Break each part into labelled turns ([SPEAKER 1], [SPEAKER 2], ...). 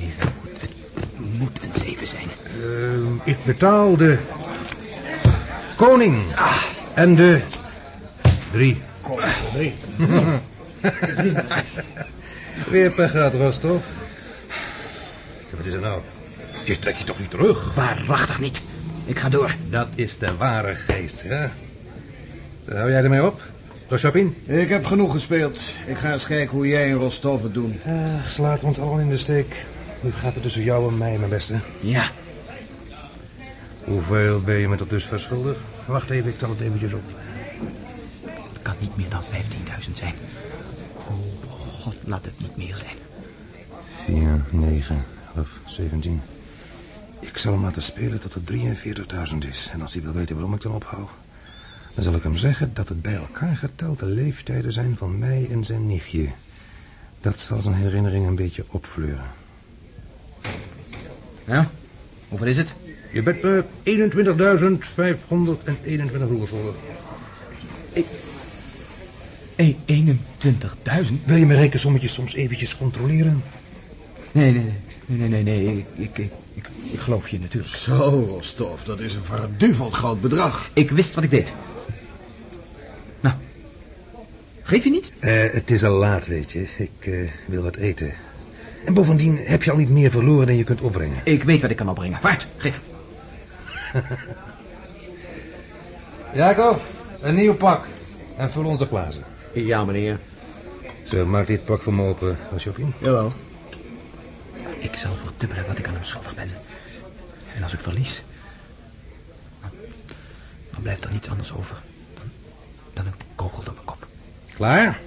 [SPEAKER 1] zeven. Het moet een zeven zijn.
[SPEAKER 2] Uh, ik betaal de koning. Ah. En de drie. Drie. Weer pech gehad, Rostov. Wat is er nou? Je trekt je toch niet terug?
[SPEAKER 1] Waarachtig niet. Ik ga door.
[SPEAKER 2] Dat is de ware geest, ja. Hou jij ermee op? Roshapin?
[SPEAKER 3] Ik heb genoeg gespeeld. Ik ga eens kijken hoe jij en Rostov het doen.
[SPEAKER 2] Uh, slaat ons allemaal in de steek. Nu gaat het tussen jou en mij, mijn beste.
[SPEAKER 1] Ja.
[SPEAKER 2] Hoeveel ben je me tot dus verschuldigd? Wacht even, ik tel het eventjes op.
[SPEAKER 1] Het kan niet meer dan 15.000 zijn. Oh, god, laat het niet meer zijn.
[SPEAKER 2] 4, 9, of 17. Ik zal hem laten spelen tot het 43.000 is. En als hij wil weten waarom ik dan ophoud... dan zal ik hem zeggen dat het bij elkaar geteld de leeftijden zijn van mij en zijn nichtje. Dat zal zijn herinnering een beetje opfleuren.
[SPEAKER 1] Ja, hoeveel is het?
[SPEAKER 2] Je bent me 21.521 roer voor.
[SPEAKER 1] Ik... 21.000?
[SPEAKER 2] Wil je mijn rekensommetjes soms eventjes controleren?
[SPEAKER 1] Nee, nee, nee, nee, nee, nee. Ik, ik, ik, ik geloof je natuurlijk.
[SPEAKER 3] Zo, Rostov, dat is een verduveld groot bedrag.
[SPEAKER 1] Ik wist wat ik deed. Nou, geef je niet?
[SPEAKER 2] Uh, het is al laat, weet je. Ik uh, wil wat eten. En bovendien heb je al niet meer verloren dan je kunt opbrengen.
[SPEAKER 1] Ik weet wat ik kan opbrengen. Waard, geef.
[SPEAKER 2] Jacob, een nieuw pak. En vul onze glazen.
[SPEAKER 3] Ja, meneer.
[SPEAKER 2] Zo, maak dit pak voor me open, Jopien.
[SPEAKER 3] Jawel.
[SPEAKER 1] Ik zal verdubbelen wat ik aan hem schuldig ben. En als ik verlies... Dan, dan blijft er niets anders over dan, dan een kogel door mijn kop.
[SPEAKER 2] Klaar?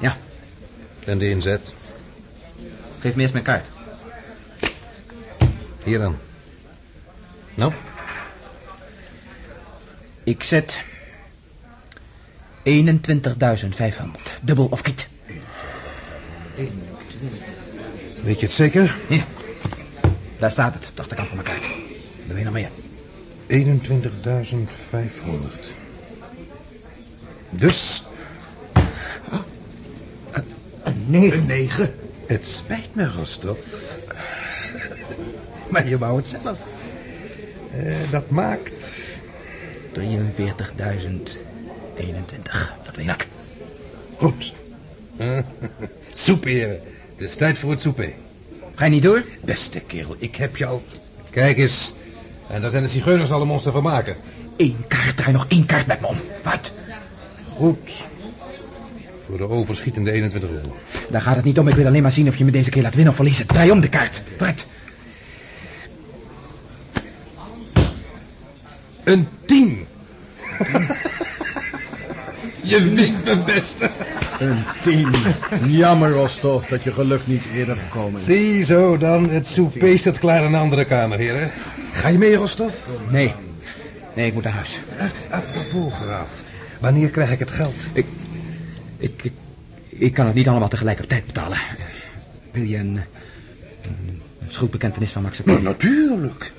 [SPEAKER 1] Ja.
[SPEAKER 2] En de inzet?
[SPEAKER 1] Geef me eerst mijn kaart.
[SPEAKER 2] Hier dan. Nou?
[SPEAKER 1] Ik zet 21.500. Dubbel of kiet.
[SPEAKER 2] Weet je het zeker?
[SPEAKER 1] Ja. Daar staat het, op de achterkant van mijn kaart. Dan wil je nog meer.
[SPEAKER 2] 21.500. Dus...
[SPEAKER 1] Een, een negen.
[SPEAKER 3] Een negen?
[SPEAKER 2] Het spijt me, Rostov. Maar je wou het zelf. Uh, dat maakt...
[SPEAKER 1] 43.021. Dat weet ik.
[SPEAKER 2] Goed. Soeperen. Het is tijd voor het souper.
[SPEAKER 1] Ga je niet door?
[SPEAKER 2] Beste kerel, ik heb jou... Kijk eens. En daar zijn de zigeuners allemaal ons te vermaken.
[SPEAKER 1] Eén kaart, draai nog één kaart met me om. Wat?
[SPEAKER 2] Goed. Voor de overschietende 21 euro.
[SPEAKER 1] Daar gaat het niet om. Ik wil alleen maar zien of je me deze keer laat winnen of verliezen. Draai om de kaart. Wat?
[SPEAKER 2] Een tien. je wint mijn beste.
[SPEAKER 3] Een tien. Jammer, Rostov, dat je geluk niet eerder gekomen is.
[SPEAKER 2] Ziezo dan. Het souper staat klaar in een andere kamer, heren. Ga je mee, Rostov?
[SPEAKER 1] Nee. Nee, ik moet naar huis.
[SPEAKER 2] Apropos, graaf. Wanneer krijg ik het geld?
[SPEAKER 1] Ik, ik, ik, ik kan het niet allemaal tegelijkertijd betalen. Wil je een, een, een schuldbekentenis van Max?
[SPEAKER 2] Nou, natuurlijk.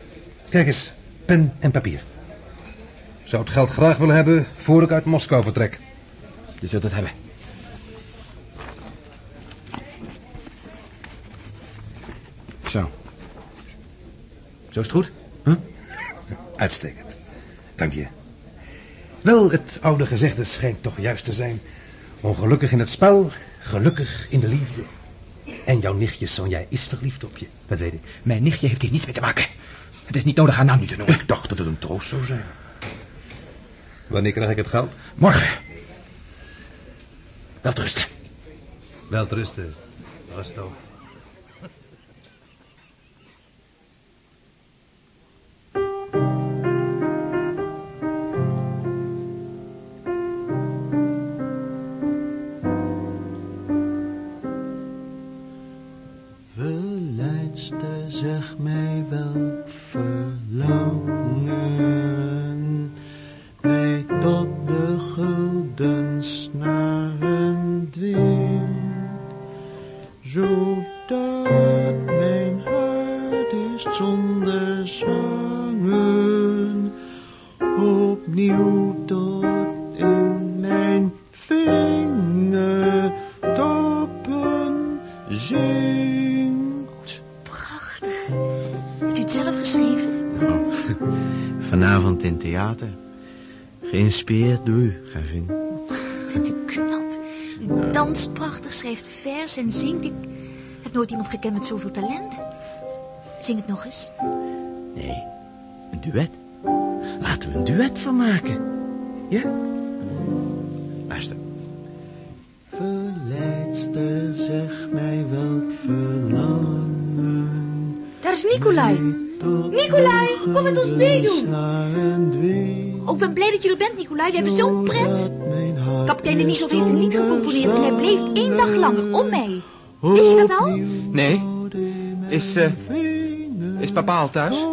[SPEAKER 2] Kijk eens, pen en papier. Zou het geld graag willen hebben voor ik uit Moskou vertrek.
[SPEAKER 1] Je zult het hebben. Zo. Zo is het goed? Huh?
[SPEAKER 2] Uitstekend. Dank je. Wel, het oude gezegde schijnt toch juist te zijn. Ongelukkig in het spel, gelukkig in de liefde. En jouw nichtje Sonja is verliefd op je, dat weet ik.
[SPEAKER 1] Mijn nichtje heeft hier niets mee te maken. Het is niet nodig haar naam nu te noemen.
[SPEAKER 2] Ik dacht dat het een troost zou zijn. Wanneer krijg ik het geld?
[SPEAKER 1] Morgen. Wel rusten.
[SPEAKER 2] Wel
[SPEAKER 4] Geïnspireerd door u, gravin.
[SPEAKER 5] Vindt u knap? U danst prachtig, schrijft vers en zingt. Ik heb nooit iemand gekend met zoveel talent. Zing het nog eens.
[SPEAKER 4] Nee, een duet. Laten we een duet van maken. Ja? Luister. Verleidster, zeg mij welk verlangen.
[SPEAKER 5] Daar is Nicolai. Nicolai, kom met ons meedoen. Dat je er bent, Nicolai. We hebben zo'n pret. Kapitein Denisov heeft een lied gecomponeerd en hij bleef één dag langer om mij. Wist je dat al?
[SPEAKER 6] Nee. Is, eh is papa al thuis?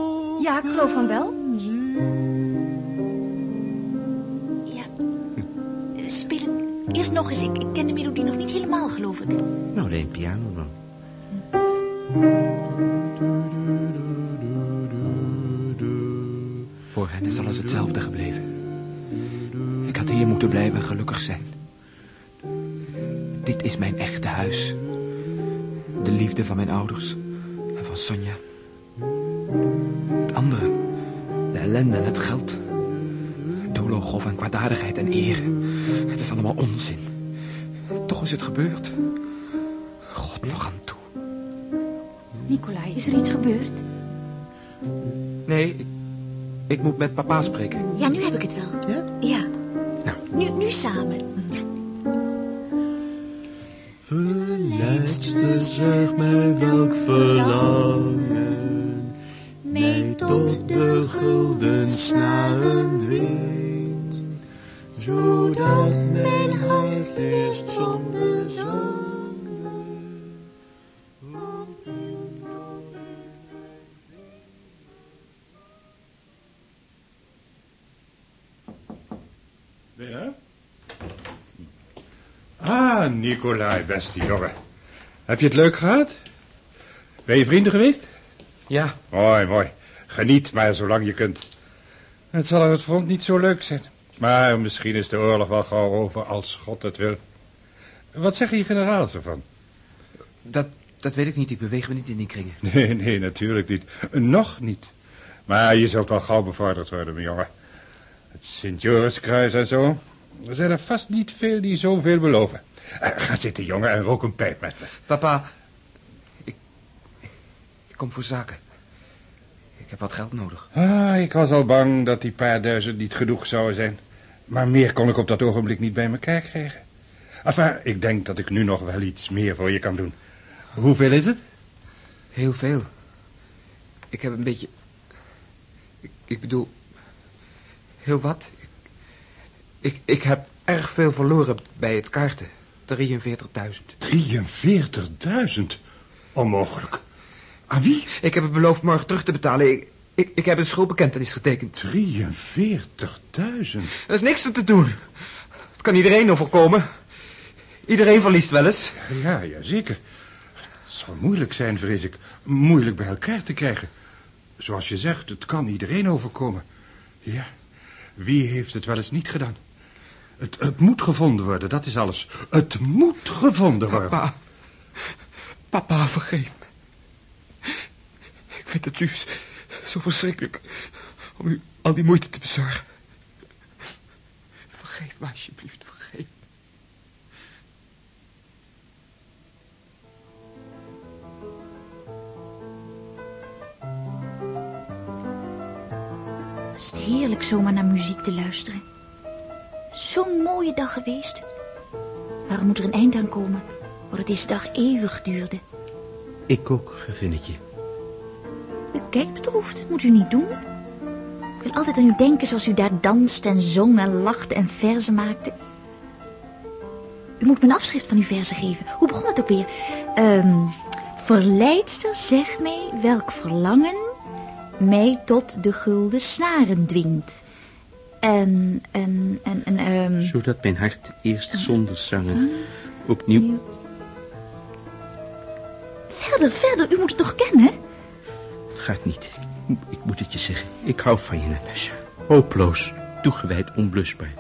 [SPEAKER 5] Ja, ik geloof van wel. Ja. Speel het eerst nog eens. Ik, ik ken de melodie nog niet helemaal, geloof ik.
[SPEAKER 4] Nou, alleen piano dan.
[SPEAKER 6] Voor hen is alles hetzelfde gebleven. Had hier moeten blijven en gelukkig zijn. Dit is mijn echte huis. De liefde van mijn ouders en van Sonja. Het andere, de ellende en het geld. Doolhof en kwaadaardigheid en eer. Het is allemaal onzin. Toch is het gebeurd. God nog aan toe.
[SPEAKER 5] Nicolai, is er iets gebeurd?
[SPEAKER 6] Nee, ik, ik moet met papa spreken.
[SPEAKER 5] Ja, nu heb ik het wel.
[SPEAKER 4] Ja?
[SPEAKER 5] Ja. Samen.
[SPEAKER 4] Verleidster, zeg mij welk verlangen
[SPEAKER 7] Nicolai, beste jongen. Heb je het leuk gehad? Ben je vrienden geweest?
[SPEAKER 6] Ja,
[SPEAKER 7] Mooi, mooi. Geniet maar zolang je kunt. Het zal aan het front niet zo leuk zijn. Maar misschien is de oorlog wel gauw over als God het wil. Wat zeggen je generaals ervan?
[SPEAKER 6] dat, dat weet ik niet. Ik beweeg me niet in die kringen.
[SPEAKER 7] Nee, nee, natuurlijk niet. Nog niet. Maar je zult wel gauw bevorderd worden, mijn jongen. Het Sint-Joriskruis en zo. Er zijn er vast niet veel die zoveel beloven. Eh, ga zitten, jongen, en rook een pijp met me.
[SPEAKER 6] Papa, ik, ik kom voor zaken. Ik heb wat geld nodig.
[SPEAKER 7] Ah, ik was al bang dat die paar duizend niet genoeg zouden zijn. Maar meer kon ik op dat ogenblik niet bij elkaar krijgen. Enfin, ik denk dat ik nu nog wel iets meer voor je kan doen. Hoeveel is het?
[SPEAKER 6] Heel veel. Ik heb een beetje... Ik, ik bedoel... Heel wat. Ik, ik, ik heb erg veel verloren bij het kaarten. 43.000.
[SPEAKER 7] 43.000? Onmogelijk. Aan wie?
[SPEAKER 6] Ik heb het beloofd morgen terug te betalen. Ik, ik, ik heb een schuldbekentenis getekend.
[SPEAKER 7] 43.000?
[SPEAKER 6] Er is niks aan te doen. Het kan iedereen overkomen. Iedereen verliest wel eens.
[SPEAKER 7] Ja, ja, zeker. Het zal moeilijk zijn, vrees ik. Moeilijk bij elkaar te krijgen. Zoals je zegt, het kan iedereen overkomen. Ja, wie heeft het wel eens niet gedaan? Het, het moet gevonden worden, dat is alles. Het moet gevonden worden.
[SPEAKER 6] Papa. Papa, vergeef me. Ik vind het juist zo verschrikkelijk om u al die moeite te bezorgen. Vergeef me alsjeblieft, vergeef me.
[SPEAKER 5] Het is heerlijk zomaar naar muziek te luisteren. Zo'n mooie dag geweest. Waarom moet er een eind aan komen? Het deze dag eeuwig duurde.
[SPEAKER 4] Ik ook, gravinnetje.
[SPEAKER 5] U kijkt bedroefd, moet u niet doen. Ik wil altijd aan u denken zoals u daar danste en zong en lachte en verzen maakte. U moet me een afschrift van uw verzen geven. Hoe begon het ook weer? Ehm verleidster, zeg mij welk verlangen mij tot de gulden snaren dwingt. En, en, en, en, ehm
[SPEAKER 4] Zodat mijn hart eerst zonder zangen opnieuw...
[SPEAKER 5] Verder, verder, u moet het toch kennen?
[SPEAKER 4] Het gaat niet. Ik, ik moet het je zeggen. Ik hou van je, Natasja. Hopeloos, toegewijd, onblusbaar.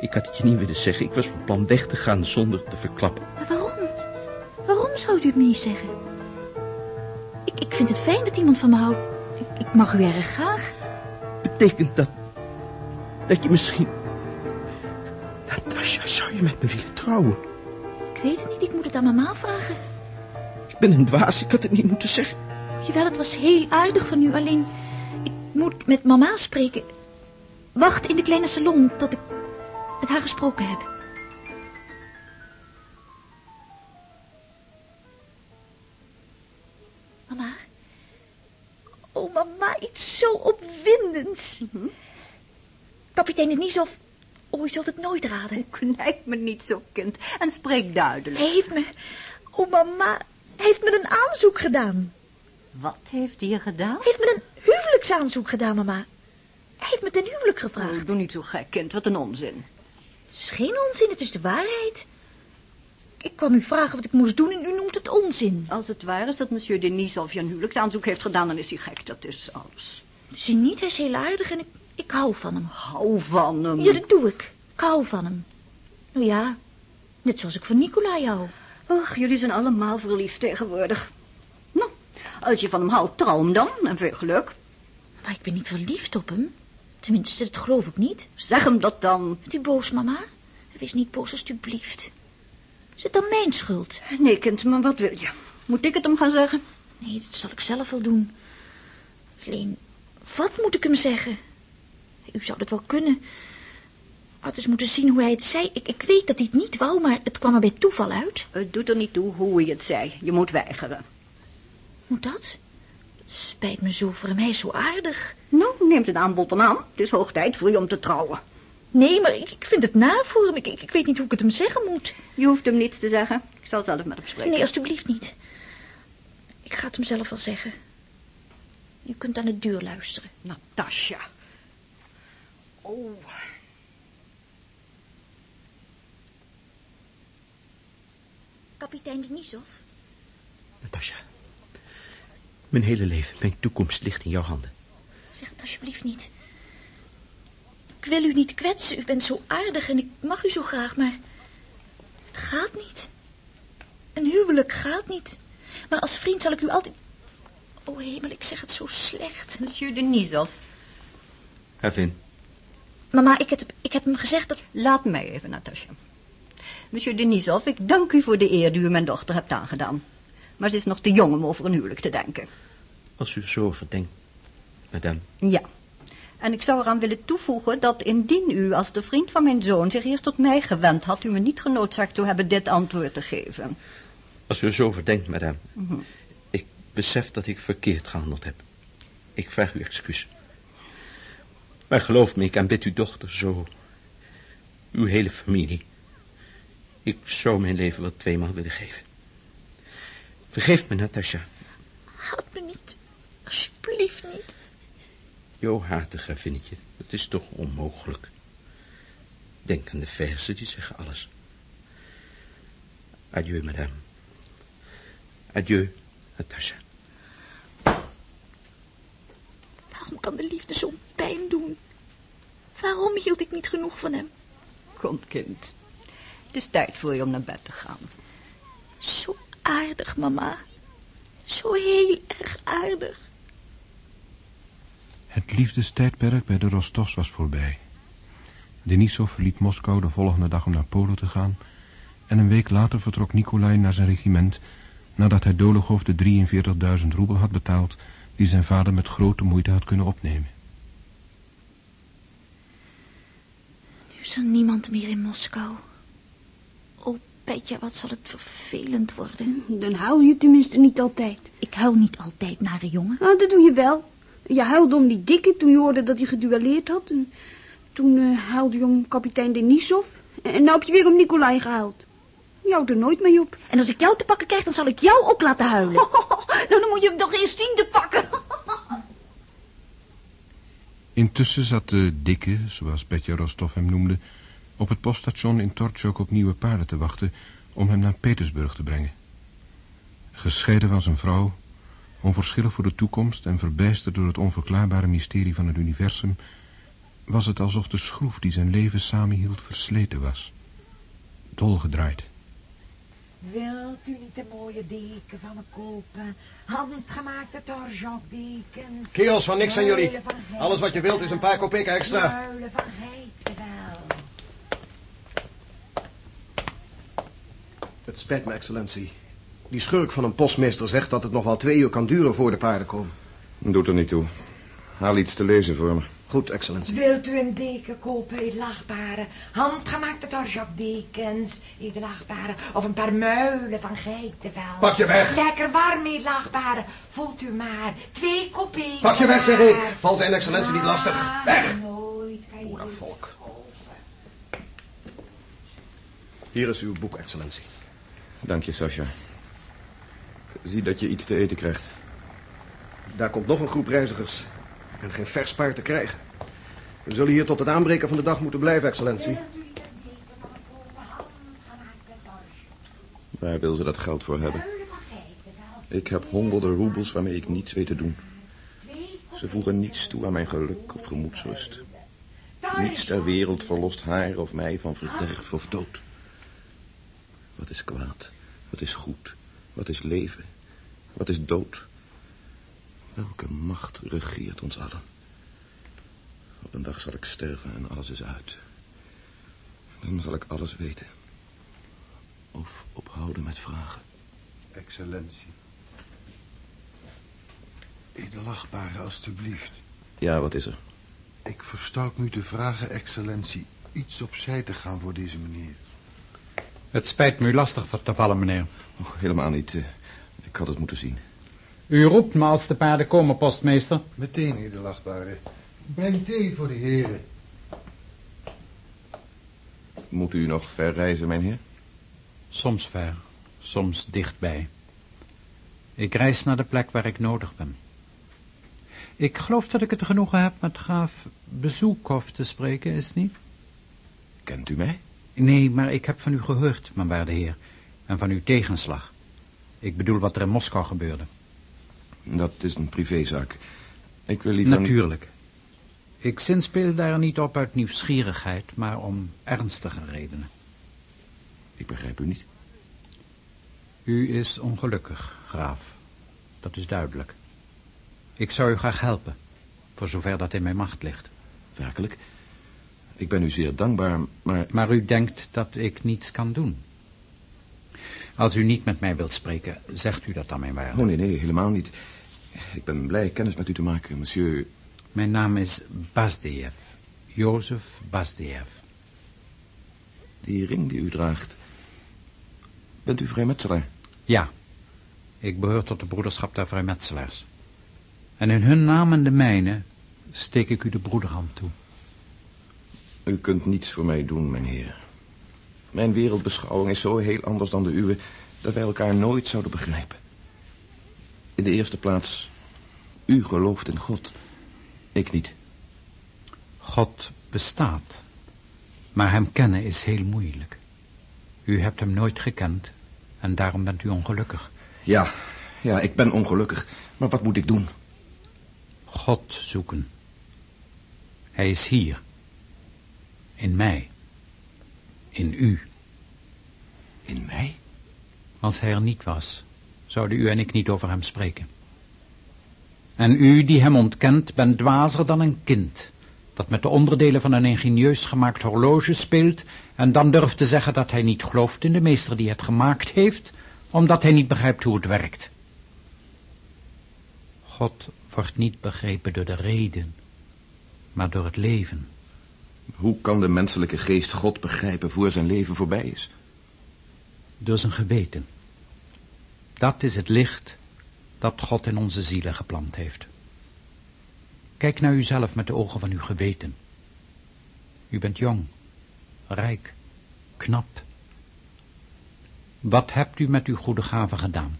[SPEAKER 4] Ik had het je niet willen zeggen. Ik was van plan weg te gaan zonder te verklappen.
[SPEAKER 5] Maar waarom? Waarom zou u het me niet zeggen? Ik, ik vind het fijn dat iemand van me houdt. Ik, ik mag u erg graag.
[SPEAKER 8] Betekent dat... dat je misschien... Natasja, zou je met me willen trouwen?
[SPEAKER 5] Ik weet het niet, ik moet het aan mama vragen.
[SPEAKER 8] Ik ben een dwaas, ik had het niet moeten zeggen.
[SPEAKER 5] Jawel, het was heel aardig van u, alleen... Ik moet met mama spreken. Wacht in de kleine salon tot ik met haar gesproken heb. Mama? Oh, mama, iets zo opwindends. Kapitein Denisov... Oh, u zult het nooit raden.
[SPEAKER 9] Knijp me niet zo, kind, en spreek duidelijk.
[SPEAKER 5] Hij heeft me... Oh, mama, hij heeft me een aanzoek gedaan.
[SPEAKER 9] Wat heeft hij je gedaan?
[SPEAKER 5] Hij heeft me een huwelijksaanzoek gedaan, mama. Hij heeft me ten huwelijk gevraagd.
[SPEAKER 9] Oh, doe niet zo gek, kind, wat een onzin.
[SPEAKER 5] Het is geen onzin, het is de waarheid. Ik kwam u vragen wat ik moest doen en u noemt het onzin.
[SPEAKER 9] Als het waar is dat monsieur Denisov je een huwelijksaanzoek heeft gedaan, dan is hij gek, dat is alles.
[SPEAKER 5] Het is hij niet, hij is heel aardig en ik, ik hou van hem.
[SPEAKER 9] Hou van hem.
[SPEAKER 5] Ja, dat doe ik. Ik hou van hem. Nou ja, net zoals ik van Nicolai hou.
[SPEAKER 9] Och, jullie zijn allemaal verliefd tegenwoordig. Nou, als je van hem houdt, trouw hem dan en veel geluk.
[SPEAKER 5] Maar ik ben niet verliefd op hem. Tenminste, dat geloof ik niet.
[SPEAKER 9] Zeg hem dat dan.
[SPEAKER 5] Bent u boos, mama? Wees niet boos, alstublieft. Is het dan mijn schuld?
[SPEAKER 9] Nee, kind, maar wat wil je? Moet ik het hem gaan zeggen?
[SPEAKER 5] Nee, dat zal ik zelf wel doen. Alleen, wat moet ik hem zeggen? U zou dat wel kunnen. Had eens moeten zien hoe hij het zei. Ik, ik weet dat hij het niet wou, maar het kwam er bij toeval uit.
[SPEAKER 9] Het doet er niet toe hoe je het zei. Je moet weigeren.
[SPEAKER 5] Moet dat? Het spijt me zo voor hem, hij is zo aardig.
[SPEAKER 9] Nou, neemt het aanbod dan aan. Het is hoog tijd voor je om te trouwen.
[SPEAKER 5] Nee, maar ik, ik vind het na voor hem. Ik, ik, ik weet niet hoe ik het hem zeggen moet.
[SPEAKER 9] Je hoeft hem niets te zeggen. Ik zal zelf met hem spreken.
[SPEAKER 5] Nee, alstublieft niet. Ik ga het hem zelf wel zeggen. U kunt aan de deur luisteren.
[SPEAKER 9] Natasja. Oh.
[SPEAKER 5] Kapitein Denisov?
[SPEAKER 8] Natasja, mijn hele leven, mijn toekomst ligt in jouw handen.
[SPEAKER 5] Zeg het alsjeblieft niet. Ik wil u niet kwetsen. U bent zo aardig en ik mag u zo graag, maar... Het gaat niet. Een huwelijk gaat niet. Maar als vriend zal ik u altijd... O hemel, ik zeg het zo slecht.
[SPEAKER 9] Monsieur Denisov,
[SPEAKER 8] Hervin,
[SPEAKER 5] Mama, ik heb, ik heb hem gezegd dat...
[SPEAKER 9] laat mij even, Natasja. Monsieur Denisov, ik dank u voor de eer die u mijn dochter hebt aangedaan. Maar ze is nog te jong om over een huwelijk te denken.
[SPEAKER 8] als u zo over denkt, madame.
[SPEAKER 9] Ja. En ik zou eraan willen toevoegen dat indien u als de vriend van mijn zoon zich eerst tot mij gewend had, u me niet genoodzaakt zou hebben dit antwoord te geven.
[SPEAKER 8] Als u zo over denkt, madame. Ik besef dat ik verkeerd gehandeld heb. Ik vraag u excuus. Maar geloof me, ik aanbid uw dochter zo. Uw hele familie. Ik zou mijn leven wel tweemaal willen geven. Vergeef me, Natasja.
[SPEAKER 5] Haat me niet. Alsjeblieft niet.
[SPEAKER 8] Jo, hatige vinnetje, dat is toch onmogelijk. Denk aan de versen, die zeggen alles. Adieu, madame. Adieu, Natasja.
[SPEAKER 5] Waarom kan de liefde zo'n pijn doen? Waarom hield ik niet genoeg van hem?
[SPEAKER 9] Kom, kind. Het is tijd voor je om naar bed te gaan.
[SPEAKER 5] Zo aardig, mama. Zo heel erg aardig.
[SPEAKER 10] Het liefdestijdperk bij de Rostovs was voorbij. Denisov verliet Moskou de volgende dag om naar Polen te gaan... en een week later vertrok Nikolai naar zijn regiment... nadat hij Dolokhov de 43.000 roebel had betaald... die zijn vader met grote moeite had kunnen opnemen.
[SPEAKER 5] Is er niemand meer in Moskou. Oh, Petja, wat zal het vervelend worden.
[SPEAKER 11] Dan huil je tenminste niet altijd.
[SPEAKER 5] Ik huil niet altijd, nare jongen.
[SPEAKER 11] Nou, dat doe je wel. Je huilde om die dikke toen je hoorde dat hij geduelleerd had. En toen eh, huilde je om kapitein Denisov. En nou heb je weer om Nikolai gehuild. Je houdt er nooit mee op.
[SPEAKER 5] En als ik jou te pakken krijg, dan zal ik jou ook laten huilen.
[SPEAKER 11] nou, dan moet je hem toch eerst zien te pakken.
[SPEAKER 10] Intussen zat de dikke, zoals Petja Rostov hem noemde... op het poststation in Torchok op nieuwe paarden te wachten... om hem naar Petersburg te brengen. Gescheiden van zijn vrouw, onverschillig voor de toekomst... en verbijsterd door het onverklaarbare mysterie van het universum... was het alsof de schroef die zijn leven samenhield versleten was. Dolgedraaid.
[SPEAKER 12] Wilt u niet een mooie deken van me kopen? Handgemaakte torjokdekens.
[SPEAKER 13] Kerels van niks aan jullie. Alles wat je wilt is een paar kopeken extra.
[SPEAKER 12] Muilen van.
[SPEAKER 3] Het spijt me, excellentie. Die schurk van een postmeester zegt dat het nog wel twee uur kan duren voor de paarden komen.
[SPEAKER 14] Doet er niet toe. Haal iets te lezen voor me.
[SPEAKER 3] Goed, excellentie.
[SPEAKER 12] Wilt u een deken kopen, edelachtbare? Handgemaakte torjokdekens, edelachtbare. Of een paar muilen van geitenvel.
[SPEAKER 13] Pak je weg.
[SPEAKER 12] Lekker warm, edelachtbare. Voelt u maar. Twee kopeken.
[SPEAKER 13] Pak je weg, zeg ik. Val zijn excellentie niet lastig.
[SPEAKER 12] Ah,
[SPEAKER 13] Weg.
[SPEAKER 12] Nooit kan je
[SPEAKER 3] volk. Hier is uw boek, excellentie.
[SPEAKER 14] Dank je, Sascha. Zie dat je iets te eten krijgt.
[SPEAKER 3] Daar komt nog een groep reizigers. En geen vers paard te krijgen. We zullen hier tot het aanbreken van de dag moeten blijven, excellentie.
[SPEAKER 14] Waar wil ze dat geld voor hebben? Ik heb honderden roebels waarmee ik niets weet te doen. Ze voegen niets toe aan mijn geluk of gemoedsrust. Niets ter wereld verlost haar of mij van verderf of dood. Wat is kwaad? Wat is goed? Wat is leven? Wat is dood? Welke macht regeert ons allen? Op een dag zal ik sterven en alles is uit. Dan zal ik alles weten. Of ophouden met vragen.
[SPEAKER 15] Excellentie. Edelachtbare, alstublieft.
[SPEAKER 14] Ja, wat is er?
[SPEAKER 15] Ik verstout me u te vragen, excellentie, iets opzij te gaan voor deze meneer.
[SPEAKER 16] Het spijt me u lastig te vallen, meneer.
[SPEAKER 14] Och, helemaal niet. eh, Ik had het moeten zien.
[SPEAKER 16] U roept me als de paarden komen, postmeester.
[SPEAKER 15] Meteen, edelachtbare. Breng thee voor de heren.
[SPEAKER 14] Moet u nog ver reizen, mijn heer?
[SPEAKER 16] Soms ver, soms dichtbij. Ik reis naar de plek waar ik nodig ben. Ik geloof dat ik het genoegen heb met graaf Bezoekhoff te spreken, is het niet?
[SPEAKER 14] Kent u mij?
[SPEAKER 16] Nee, maar ik heb van u gehoord, mijn waarde heer. En van uw tegenslag. Ik bedoel wat er in Moskou gebeurde.
[SPEAKER 14] Dat is een privézaak. Ik wil liever...
[SPEAKER 16] Natuurlijk. Ik zinspeel daar niet op uit nieuwsgierigheid, maar om ernstige redenen.
[SPEAKER 14] Ik begrijp u niet.
[SPEAKER 16] U is ongelukkig, graaf. Dat is duidelijk. Ik zou u graag helpen, voor zover dat in mijn macht ligt.
[SPEAKER 14] Werkelijk? Ik ben u zeer dankbaar, maar...
[SPEAKER 16] Maar u denkt dat ik niets kan doen. Als u niet met mij wilt spreken, zegt u dat dan, mijn waarde.
[SPEAKER 14] Oh, nee, nee, helemaal niet. Ik ben blij kennis met u te maken, monsieur...
[SPEAKER 16] Mijn naam is Basdeev. Jozef Basdeev.
[SPEAKER 14] Die ring die u draagt... Bent u vrijmetselaar?
[SPEAKER 16] Ja, ik behoor tot de broederschap der vrijmetselaars. En in hun naam en de mijne steek ik u de broederhand toe.
[SPEAKER 14] U kunt niets voor mij doen, mijn heer. Mijn wereldbeschouwing is zo heel anders dan de uwe... dat wij elkaar nooit zouden begrijpen. In de eerste plaats... U gelooft in God. Ik niet.
[SPEAKER 16] God bestaat, maar hem kennen is heel moeilijk. U hebt hem nooit gekend en daarom bent u ongelukkig.
[SPEAKER 14] Ja, ja, ik ben ongelukkig. Maar wat moet ik doen?
[SPEAKER 16] God zoeken. Hij is hier. In mij. In u.
[SPEAKER 14] In mij?
[SPEAKER 16] Als hij er niet was, zouden u en ik niet over hem spreken. En u die hem ontkent, bent dwazer dan een kind... dat met de onderdelen van een ingenieus gemaakt horloge speelt... en dan durft te zeggen dat hij niet gelooft in de meester die het gemaakt heeft... omdat hij niet begrijpt hoe het werkt. God wordt niet begrepen door de reden, maar door het leven.
[SPEAKER 14] Hoe kan de menselijke geest God begrijpen voor zijn leven voorbij is?
[SPEAKER 16] Door zijn geweten. Dat is het licht dat God in onze zielen geplant heeft. Kijk naar uzelf met de ogen van uw geweten. U bent jong, rijk, knap. Wat hebt u met uw goede gaven gedaan?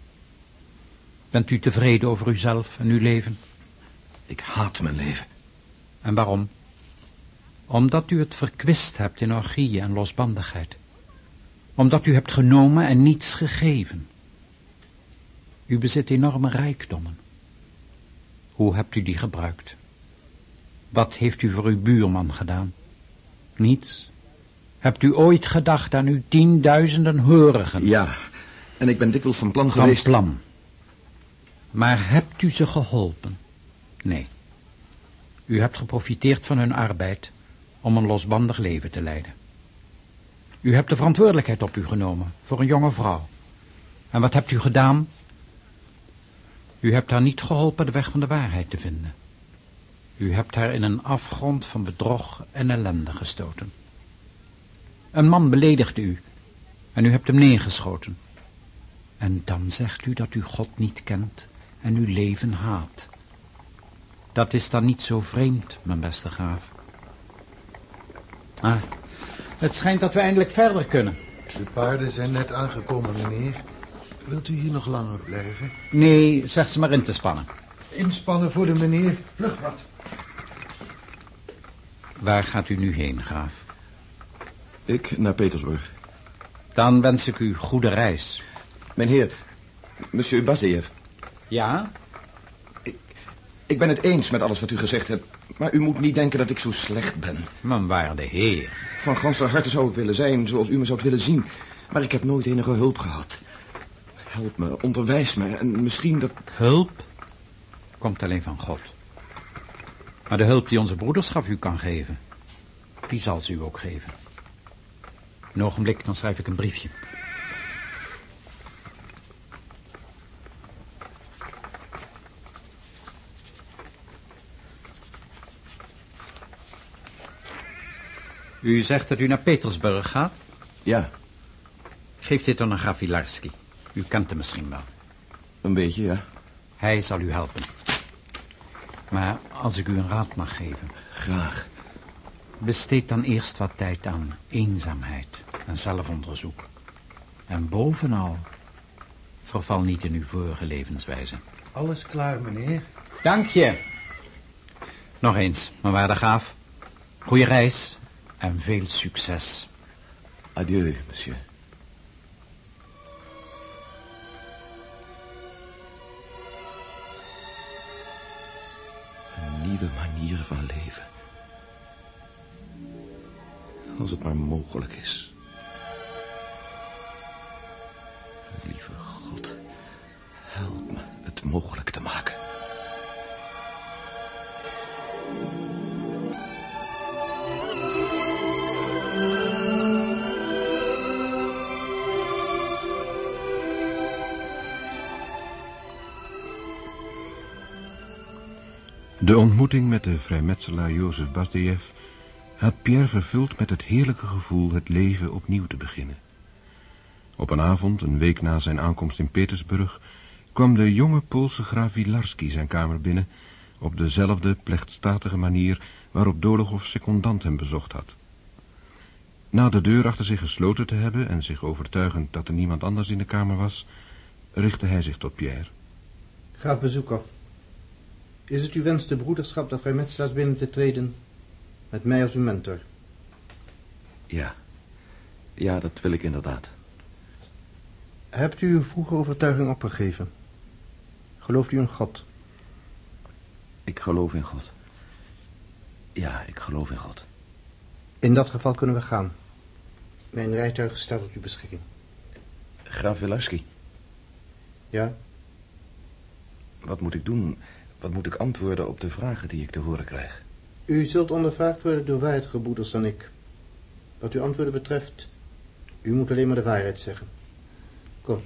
[SPEAKER 16] Bent u tevreden over uzelf en uw leven?
[SPEAKER 14] Ik haat mijn leven.
[SPEAKER 16] En waarom? Omdat u het verkwist hebt in orgieën en losbandigheid. Omdat u hebt genomen en niets gegeven. U bezit enorme rijkdommen. Hoe hebt u die gebruikt? Wat heeft u voor uw buurman gedaan? Niets. Hebt u ooit gedacht aan uw tienduizenden heurigen?
[SPEAKER 14] Ja, En ik ben dikwijls van plan
[SPEAKER 16] Van
[SPEAKER 14] geweest...
[SPEAKER 16] plan. Maar hebt u ze geholpen? Nee. U hebt geprofiteerd van hun arbeid om een losbandig leven te leiden. U hebt de verantwoordelijkheid op u genomen voor een jonge vrouw. En wat hebt u gedaan? U hebt haar niet geholpen de weg van de waarheid te vinden. U hebt haar in een afgrond van bedrog en ellende gestoten. Een man beledigde u en u hebt hem neergeschoten. En dan zegt u dat u God niet kent en uw leven haat. Dat is dan niet zo vreemd, mijn beste graaf. Ah, het schijnt dat we eindelijk verder kunnen.
[SPEAKER 15] De paarden zijn net aangekomen, meneer. Wilt u hier nog langer blijven?
[SPEAKER 16] Nee, zeg ze maar in te spannen.
[SPEAKER 15] Inspannen voor de meneer. Vlug wat.
[SPEAKER 16] Waar gaat u nu heen, graaf?
[SPEAKER 14] Ik naar Petersburg.
[SPEAKER 16] Dan wens ik u goede reis.
[SPEAKER 14] Mijn heer, monsieur Bazeev.
[SPEAKER 16] Ja?
[SPEAKER 14] Ik ben het eens met alles wat u gezegd hebt. Maar u moet niet denken dat ik zo slecht ben.
[SPEAKER 16] Mijn waarde heer.
[SPEAKER 14] Van ganse harte zou ik willen zijn zoals u me zou willen zien. Maar ik heb nooit enige hulp gehad. Help me, onderwijs me en misschien dat...
[SPEAKER 16] Hulp komt alleen van God. Maar de hulp die onze broederschap u kan geven, die zal ze u ook geven. Een ogenblik, dan schrijf ik een briefje. U zegt dat u naar Petersburg gaat?
[SPEAKER 14] Ja.
[SPEAKER 16] Geef dit dan aan graaf Wilarski. U kent hem misschien wel.
[SPEAKER 14] Een beetje, ja.
[SPEAKER 16] Hij zal u helpen. Maar als ik u een raad mag geven.
[SPEAKER 14] Graag.
[SPEAKER 16] Besteed dan eerst wat tijd aan eenzaamheid en zelfonderzoek. En bovenal, verval niet in uw vorige levenswijze.
[SPEAKER 15] Alles klaar, meneer.
[SPEAKER 16] Dank je. Nog eens, mijn waarde graaf. Goeie reis en veel succes.
[SPEAKER 14] Adieu, monsieur. Van leven. Als het maar mogelijk is. Lieve God, help me het mogelijk te maken.
[SPEAKER 2] De ontmoeting met de vrijmetselaar Jozef Basdejev had Pierre vervuld met het heerlijke gevoel het leven opnieuw te beginnen. Op een avond, een week na zijn aankomst in Petersburg, kwam de jonge Poolse graaf Wilarski zijn kamer binnen op dezelfde plechtstatige manier waarop Dolokhov secondant hem bezocht had. Na de deur achter zich gesloten te hebben en zich overtuigend dat er niemand anders in de kamer was, richtte hij zich tot Pierre.
[SPEAKER 17] Graaf Bezoekov, is het uw wens de broederschap der vrijmetselaars binnen te treden met mij als uw mentor?
[SPEAKER 14] Ja. Ja, dat wil ik inderdaad.
[SPEAKER 17] Hebt u uw vroege overtuiging opgegeven? Gelooft u in God?
[SPEAKER 14] Ik geloof in God. Ja, ik geloof in God.
[SPEAKER 17] In dat geval kunnen we gaan. Mijn rijtuig staat op uw beschikking.
[SPEAKER 14] Graaf Wilarski.
[SPEAKER 17] Ja?
[SPEAKER 14] Wat moet ik doen? Wat moet ik antwoorden op de vragen die ik te horen krijg?
[SPEAKER 17] U zult ondervraagd worden door waarheidgebroeders dan ik. Wat uw antwoorden betreft, u moet alleen maar de waarheid zeggen. Kom.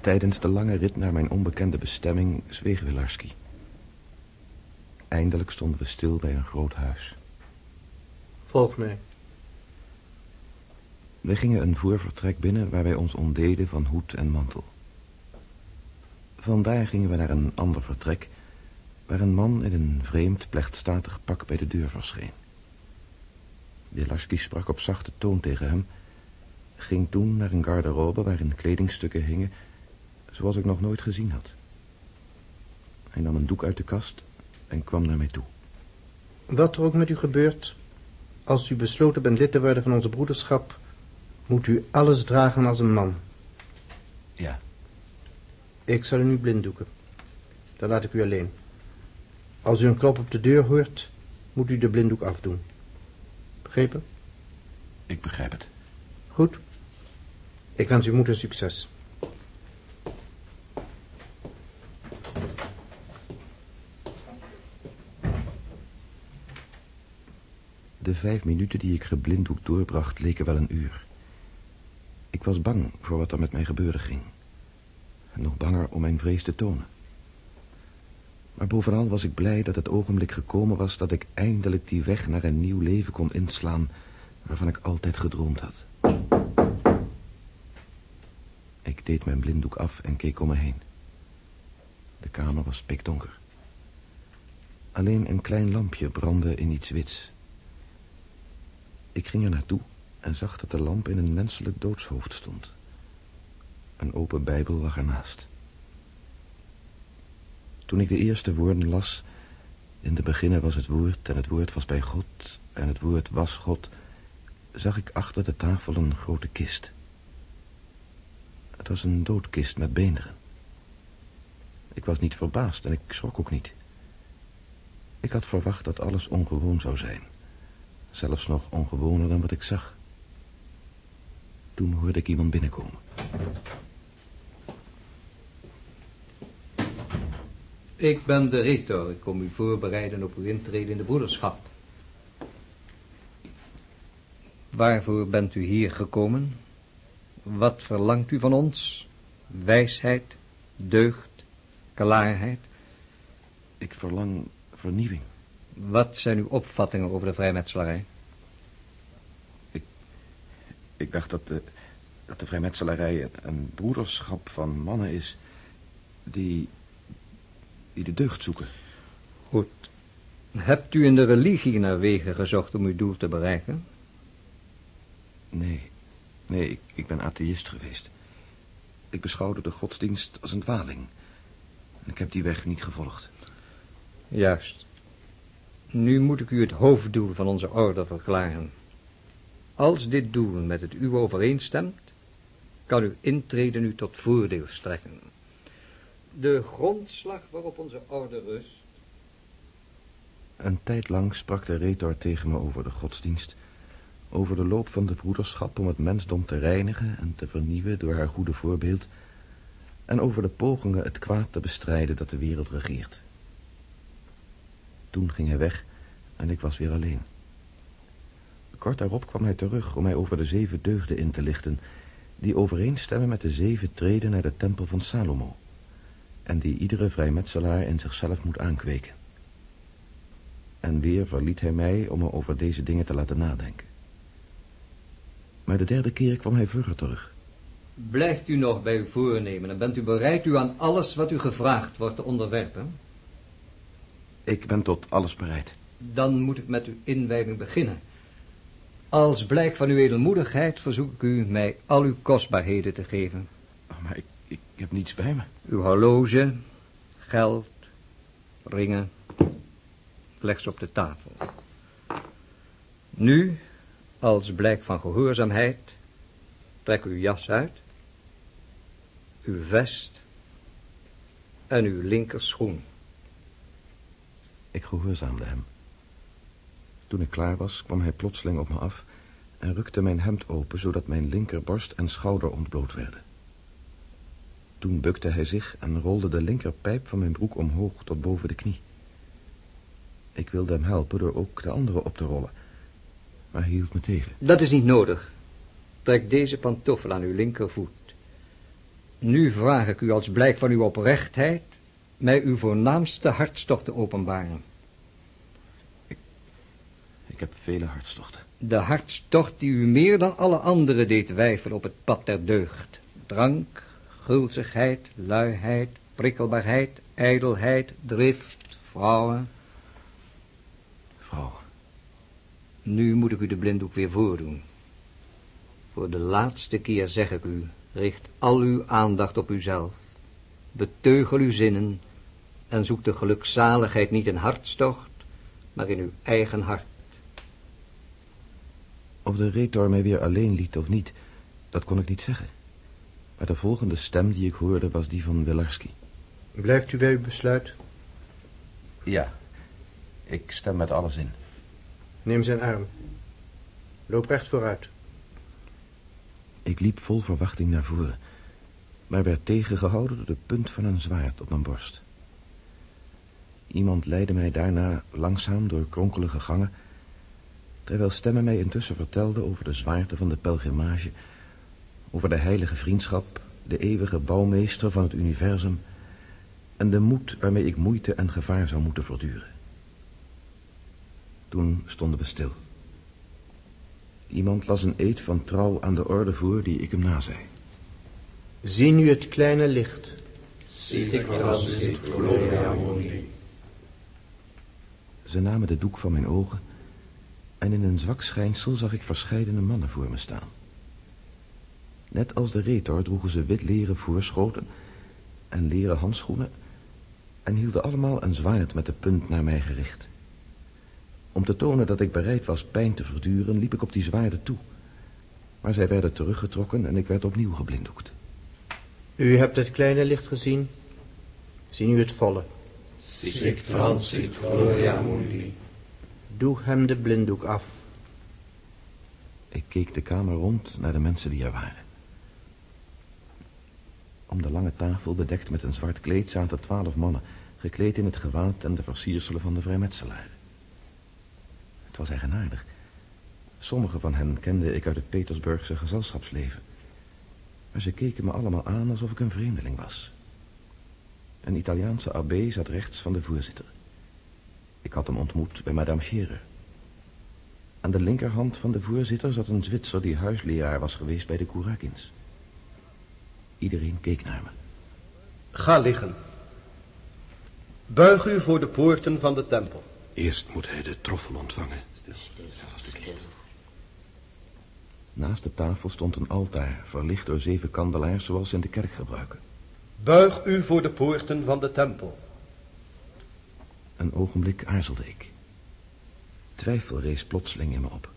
[SPEAKER 14] Tijdens de lange rit naar mijn onbekende bestemming zweeg Wilarski. Eindelijk stonden we stil bij een groot huis.
[SPEAKER 17] Volg mij.
[SPEAKER 14] We gingen een voorvertrek binnen waar wij ons ontdeden van hoed en mantel. Vandaar gingen we naar een ander vertrek waar een man in een vreemd plechtstatig pak bij de deur verscheen. Wilarski sprak op zachte toon tegen hem, ging toen naar een garderobe waarin kledingstukken hingen zoals ik nog nooit gezien had. Hij nam een doek uit de kast en kwam naar mij toe.
[SPEAKER 17] Wat er ook met u gebeurt, als u besloten bent lid te worden van onze broederschap, moet u alles dragen als een man.
[SPEAKER 14] Ja.
[SPEAKER 17] Ik zal u nu blinddoeken. Dan laat ik u alleen. Als u een klop op de deur hoort, moet u de blinddoek afdoen. Begrepen?
[SPEAKER 2] Ik begrijp het.
[SPEAKER 17] Goed. Ik wens u moed en succes.
[SPEAKER 14] De vijf minuten die ik geblinddoekt doorbracht leken wel een uur. Ik was bang voor wat er met mij gebeuren ging. En nog banger om mijn vrees te tonen. Maar bovenal was ik blij dat het ogenblik gekomen was... dat ik eindelijk die weg naar een nieuw leven kon inslaan... waarvan ik altijd gedroomd had. Ik deed mijn blinddoek af en keek om me heen. De kamer was pikdonker. Alleen een klein lampje brandde in iets wits. Ik ging er naartoe en zag dat de lamp in een menselijk doodshoofd stond. Een open bijbel lag ernaast. Toen ik de eerste woorden las... In de beginnen was het woord en het woord was bij God... en het woord was God... zag ik achter de tafel een grote kist. Het was een doodkist met beenderen. Ik was niet verbaasd en ik schrok ook niet. Ik had verwacht dat alles ongewoon zou zijn. Zelfs nog ongewoner dan wat ik zag. Toen hoorde ik iemand binnenkomen.
[SPEAKER 18] Ik ben de rector. Ik kom u voorbereiden op uw intrede in de broederschap. Waarvoor bent u hier gekomen? Wat verlangt u van ons? Wijsheid, deugd, klaarheid?
[SPEAKER 14] Ik verlang vernieuwing.
[SPEAKER 18] Wat zijn uw opvattingen over de vrijmetselarij?
[SPEAKER 14] Ik, ik dacht dat de, dat de vrijmetselarij een, een broederschap van mannen is... die, die de deugd zoeken.
[SPEAKER 18] Goed. Hebt u in de religie naar wegen gezocht om uw doel te bereiken?
[SPEAKER 14] Nee, nee, ik, ik ben atheïst geweest. Ik beschouwde de godsdienst als een dwaling. En ik heb die weg niet gevolgd.
[SPEAKER 18] Juist. Nu moet ik u het hoofddoel van onze orde verklaren. Als dit doel met het uwe overeenstemt, kan uw intreden u tot voordeel strekken. De grondslag waarop onze orde rust...
[SPEAKER 14] Een tijd lang sprak de retor tegen me over de godsdienst... over de loop van de broederschap om het mensdom te reinigen en te vernieuwen door haar goede voorbeeld... en over de pogingen het kwaad te bestrijden dat de wereld regeert. Toen ging hij weg en ik was weer alleen. Kort daarop kwam hij terug om mij over de zeven deugden in te lichten... die overeenstemmen met de zeven treden naar de tempel van Salomo... en die iedere vrijmetselaar in zichzelf moet aankweken. En weer verliet hij mij om me over deze dingen te laten nadenken. Maar de derde keer kwam hij vlugger terug.
[SPEAKER 18] Blijft u nog bij uw voornemen en bent u bereid u aan alles wat u gevraagd wordt te onderwerpen?
[SPEAKER 14] Ik ben tot alles bereid.
[SPEAKER 18] Dan moet ik met uw inwijding beginnen. Als blijk van uw edelmoedigheid verzoek ik u mij al uw kostbaarheden te geven.
[SPEAKER 14] Oh, maar ik, ik heb niets bij me.
[SPEAKER 18] Uw horloge, geld, ringen. Leg ze op de tafel. Nu, als blijk van gehoorzaamheid, trek uw jas uit, uw vest en uw linkerschoen.
[SPEAKER 14] Ik gehoorzaamde hem. Toen ik klaar was, kwam hij plotseling op me af en rukte mijn hemd open, zodat mijn linkerborst en schouder ontbloot werden. Toen bukte hij zich en rolde de linkerpijp van mijn broek omhoog tot boven de knie. Ik wilde hem helpen door ook de andere op te rollen, maar hij hield me tegen.
[SPEAKER 18] Dat is niet nodig. Trek deze pantoffel aan uw linkervoet. Nu vraag ik u als blijk van uw oprechtheid mij uw voornaamste hartstocht te openbaren.
[SPEAKER 14] Ik heb vele hartstochten.
[SPEAKER 18] De hartstocht die u meer dan alle anderen deed wijfelen op het pad der deugd. Drank, gulzigheid, luiheid, prikkelbaarheid, ijdelheid, drift, vrouwen.
[SPEAKER 14] Vrouwen.
[SPEAKER 18] Nu moet ik u de blinddoek weer voordoen. Voor de laatste keer zeg ik u, richt al uw aandacht op uzelf. Beteugel uw zinnen en zoek de gelukzaligheid niet in hartstocht, maar in uw eigen hart.
[SPEAKER 14] Of de retor mij weer alleen liet of niet, dat kon ik niet zeggen. Maar de volgende stem die ik hoorde was die van Wilarski.
[SPEAKER 17] Blijft u bij uw besluit?
[SPEAKER 14] Ja, ik stem met alles in.
[SPEAKER 17] Neem zijn arm. Loop recht vooruit.
[SPEAKER 14] Ik liep vol verwachting naar voren, maar werd tegengehouden door de punt van een zwaard op mijn borst. Iemand leidde mij daarna langzaam door kronkelige gangen, terwijl stemmen mij intussen vertelden over de zwaarte van de pelgrimage, over de heilige vriendschap, de eeuwige bouwmeester van het universum en de moed waarmee ik moeite en gevaar zou moeten verduren. Toen stonden we stil. Iemand las een eed van trouw aan de orde voor die ik hem nazei.
[SPEAKER 17] Zie nu het kleine licht.
[SPEAKER 19] Sic transit gloria mundi.
[SPEAKER 14] Ze namen de doek van mijn ogen en in een zwak schijnsel zag ik verscheidene mannen voor me staan. Net als de retor droegen ze wit leren voorschoten en leren handschoenen en hielden allemaal een zwaard met de punt naar mij gericht. Om te tonen dat ik bereid was pijn te verduren, liep ik op die zwaarden toe. Maar zij werden teruggetrokken en ik werd opnieuw geblinddoekt.
[SPEAKER 17] U hebt het kleine licht gezien. Zie nu het volle.
[SPEAKER 19] Sic transit gloria mundi.
[SPEAKER 17] Doe hem de blinddoek af.
[SPEAKER 14] Ik keek de kamer rond naar de mensen die er waren. Om de lange tafel, bedekt met een zwart kleed, zaten twaalf mannen, gekleed in het gewaad en de versierselen van de vrijmetselaar. Het was eigenaardig. Sommige van hen kende ik uit het Petersburgse gezelschapsleven. Maar ze keken me allemaal aan alsof ik een vreemdeling was. Een Italiaanse abbé zat rechts van de voorzitter. Ik had hem ontmoet bij madame Scherer. Aan de linkerhand van de voorzitter zat een Zwitser die huisleraar was geweest bij de Kourakins. Iedereen keek naar me.
[SPEAKER 20] Ga liggen. Buig u voor de poorten van de tempel.
[SPEAKER 2] Eerst moet hij de troffel ontvangen.
[SPEAKER 14] Naast de tafel stond een altaar, verlicht door zeven kandelaars zoals ze in de kerk gebruiken.
[SPEAKER 20] Buig u voor de poorten van de tempel.
[SPEAKER 14] Een ogenblik aarzelde ik. Twijfel rees plotseling in me op.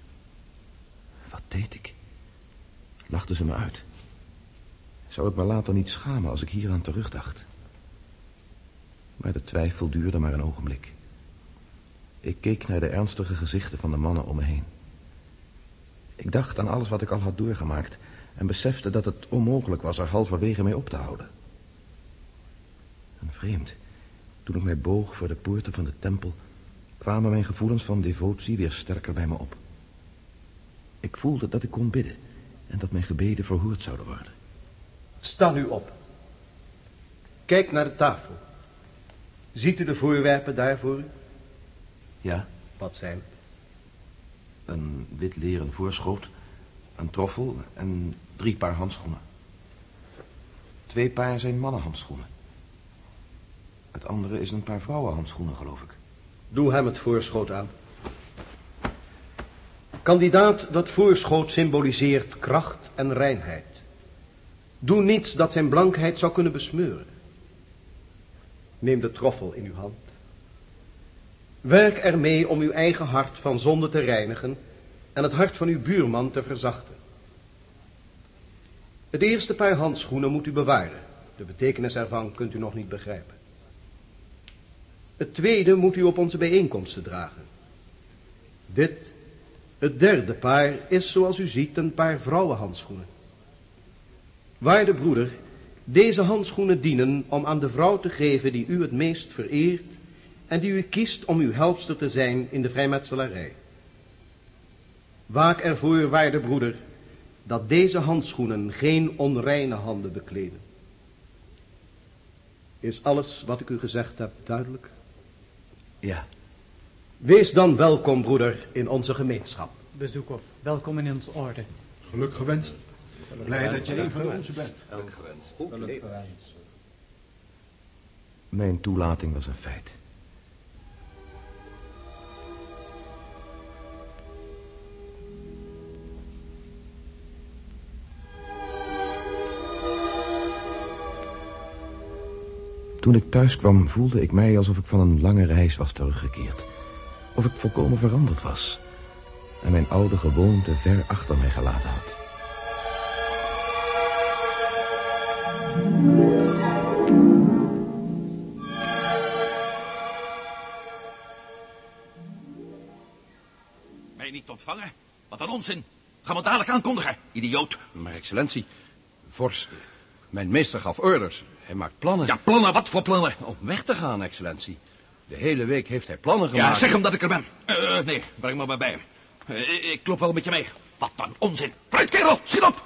[SPEAKER 14] Wat deed ik? Lachten ze me uit? Zou ik me later niet schamen als ik hieraan terugdacht? Maar de twijfel duurde maar een ogenblik. Ik keek naar de ernstige gezichten van de mannen om me heen. Ik dacht aan alles wat ik al had doorgemaakt en besefte dat het onmogelijk was er halverwege mee op te houden. En vreemd, toen ik mij boog voor de poorten van de tempel, kwamen mijn gevoelens van devotie weer sterker bij me op. Ik voelde dat ik kon bidden en dat mijn gebeden verhoord zouden worden.
[SPEAKER 20] Sta nu op. Kijk naar de tafel. Ziet u de voorwerpen daar voor u?
[SPEAKER 14] Ja.
[SPEAKER 20] Wat zijn het?
[SPEAKER 14] Een wit leren voorschoot, een troffel en drie paar handschoenen. Twee paar zijn mannenhandschoenen. Het andere is een paar vrouwenhandschoenen, geloof ik.
[SPEAKER 20] Doe hem het voorschoot aan. Kandidaat, dat voorschoot symboliseert kracht en reinheid. Doe niets dat zijn blankheid zou kunnen besmeuren. Neem de troffel in uw hand. Werk ermee om uw eigen hart van zonde te reinigen en het hart van uw buurman te verzachten. Het eerste paar handschoenen moet u bewaren. De betekenis ervan kunt u nog niet begrijpen. Het tweede moet u op onze bijeenkomsten dragen. Dit, het derde paar, is zoals u ziet een paar vrouwenhandschoenen. Waarde broeder, deze handschoenen dienen om aan de vrouw te geven die u het meest vereert en die u kiest om uw helpster te zijn in de vrijmetselarij. Waak ervoor, waarde broeder, dat deze handschoenen geen onreine handen bekleden. Is alles wat ik u gezegd heb duidelijk?
[SPEAKER 14] Ja.
[SPEAKER 20] Wees dan welkom, broeder, in onze gemeenschap.
[SPEAKER 21] Bezoekhof, welkom in ons orde.
[SPEAKER 15] Geluk gewenst. Blij dat je een van ons bent.
[SPEAKER 19] Geluk gewenst.
[SPEAKER 14] Mijn toelating was een feit. Toen ik thuis kwam, voelde ik mij alsof ik van een lange reis was teruggekeerd. Of ik volkomen veranderd was. En mijn oude gewoonte ver achter mij gelaten had.
[SPEAKER 22] Mij niet ontvangen? Wat een onzin! Ga maar dadelijk aankondigen, idioot.
[SPEAKER 2] Maar excellentie, vorst mijn meester gaf orders. Hij maakt plannen.
[SPEAKER 22] Ja, plannen? Wat voor plannen?
[SPEAKER 2] Om weg te gaan, excellentie. De hele week heeft hij plannen gemaakt.
[SPEAKER 22] Ja, zeg hem dat ik er ben. Eh, nee, breng me maar bij hem. Eh, ik loop wel met je mee. Wat een onzin. Vooruit, kerel, schiet op!